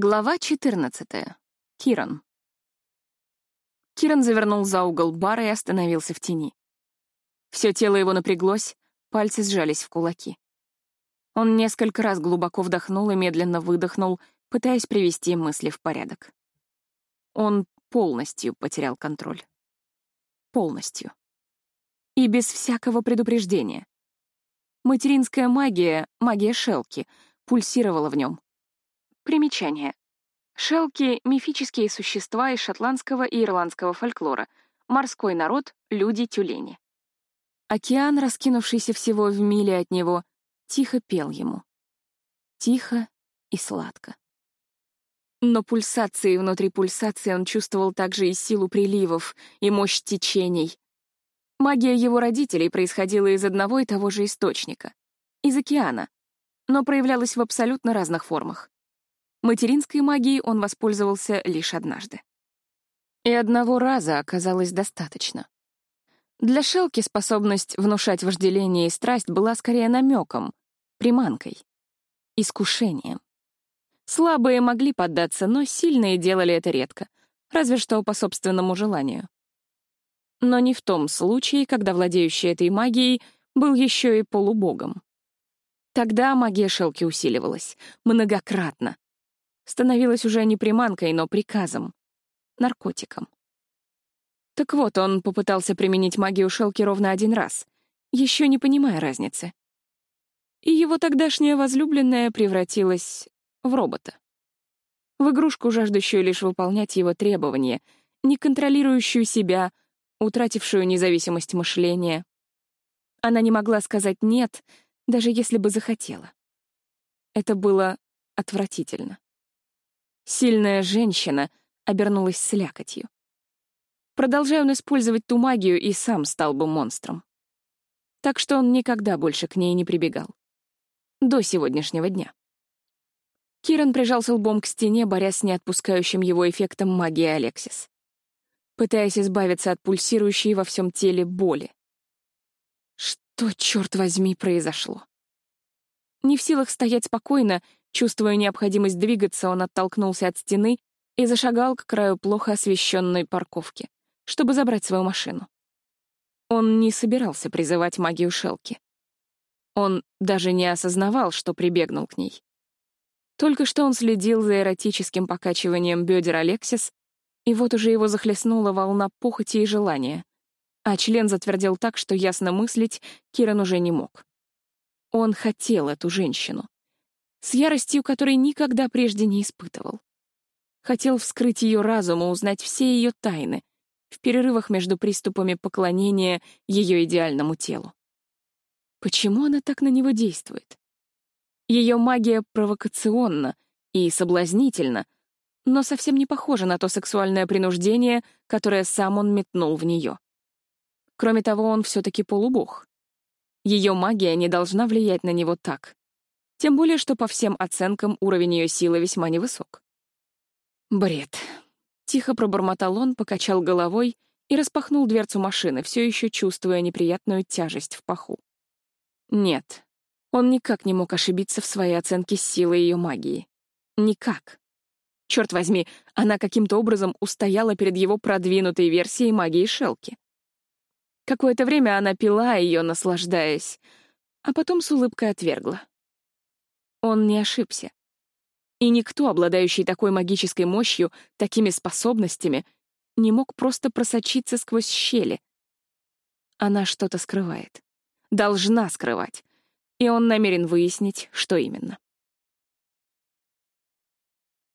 Глава 14. Киран. Киран завернул за угол бара и остановился в тени. Все тело его напряглось, пальцы сжались в кулаки. Он несколько раз глубоко вдохнул и медленно выдохнул, пытаясь привести мысли в порядок. Он полностью потерял контроль. Полностью. И без всякого предупреждения. Материнская магия, магия Шелки, пульсировала в нем, Примечание. Шелки — мифические существа из шотландского и ирландского фольклора. Морской народ — люди-тюлени. Океан, раскинувшийся всего в миле от него, тихо пел ему. Тихо и сладко. Но пульсации внутри пульсации он чувствовал также и силу приливов, и мощь течений. Магия его родителей происходила из одного и того же источника — из океана, но проявлялась в абсолютно разных формах. Материнской магией он воспользовался лишь однажды. И одного раза оказалось достаточно. Для Шелки способность внушать вожделение и страсть была скорее намеком, приманкой, искушением. Слабые могли поддаться, но сильные делали это редко, разве что по собственному желанию. Но не в том случае, когда владеющий этой магией был еще и полубогом. Тогда магия Шелки усиливалась, многократно, становилась уже не приманкой, но приказом, наркотиком. Так вот, он попытался применить магию Шелки ровно один раз, еще не понимая разницы. И его тогдашняя возлюбленная превратилась в робота. В игрушку, жаждущую лишь выполнять его требования, не контролирующую себя, утратившую независимость мышления. Она не могла сказать «нет», даже если бы захотела. Это было отвратительно. Сильная женщина обернулась слякотью. Продолжая он использовать ту магию, и сам стал бы монстром. Так что он никогда больше к ней не прибегал. До сегодняшнего дня. Киран прижался лбом к стене, борясь с неотпускающим его эффектом магии Алексис, пытаясь избавиться от пульсирующей во всем теле боли. Что, черт возьми, произошло? Не в силах стоять спокойно, Чувствуя необходимость двигаться, он оттолкнулся от стены и зашагал к краю плохо освещенной парковки, чтобы забрать свою машину. Он не собирался призывать магию Шелки. Он даже не осознавал, что прибегнул к ней. Только что он следил за эротическим покачиванием бедер Алексис, и вот уже его захлестнула волна похоти и желания, а член затвердел так, что ясно мыслить Киран уже не мог. Он хотел эту женщину с яростью, которой никогда прежде не испытывал. Хотел вскрыть ее разум и узнать все ее тайны в перерывах между приступами поклонения ее идеальному телу. Почему она так на него действует? Ее магия провокационна и соблазнительна, но совсем не похожа на то сексуальное принуждение, которое сам он метнул в нее. Кроме того, он все-таки полубог. Ее магия не должна влиять на него так, тем более, что по всем оценкам уровень ее силы весьма невысок. Бред. Тихо пробормотал он, покачал головой и распахнул дверцу машины, все еще чувствуя неприятную тяжесть в паху. Нет, он никак не мог ошибиться в своей оценке силы ее магии. Никак. Черт возьми, она каким-то образом устояла перед его продвинутой версией магии Шелки. Какое-то время она пила ее, наслаждаясь, а потом с улыбкой отвергла. Он не ошибся. И никто, обладающий такой магической мощью, такими способностями, не мог просто просочиться сквозь щели. Она что-то скрывает. Должна скрывать. И он намерен выяснить, что именно.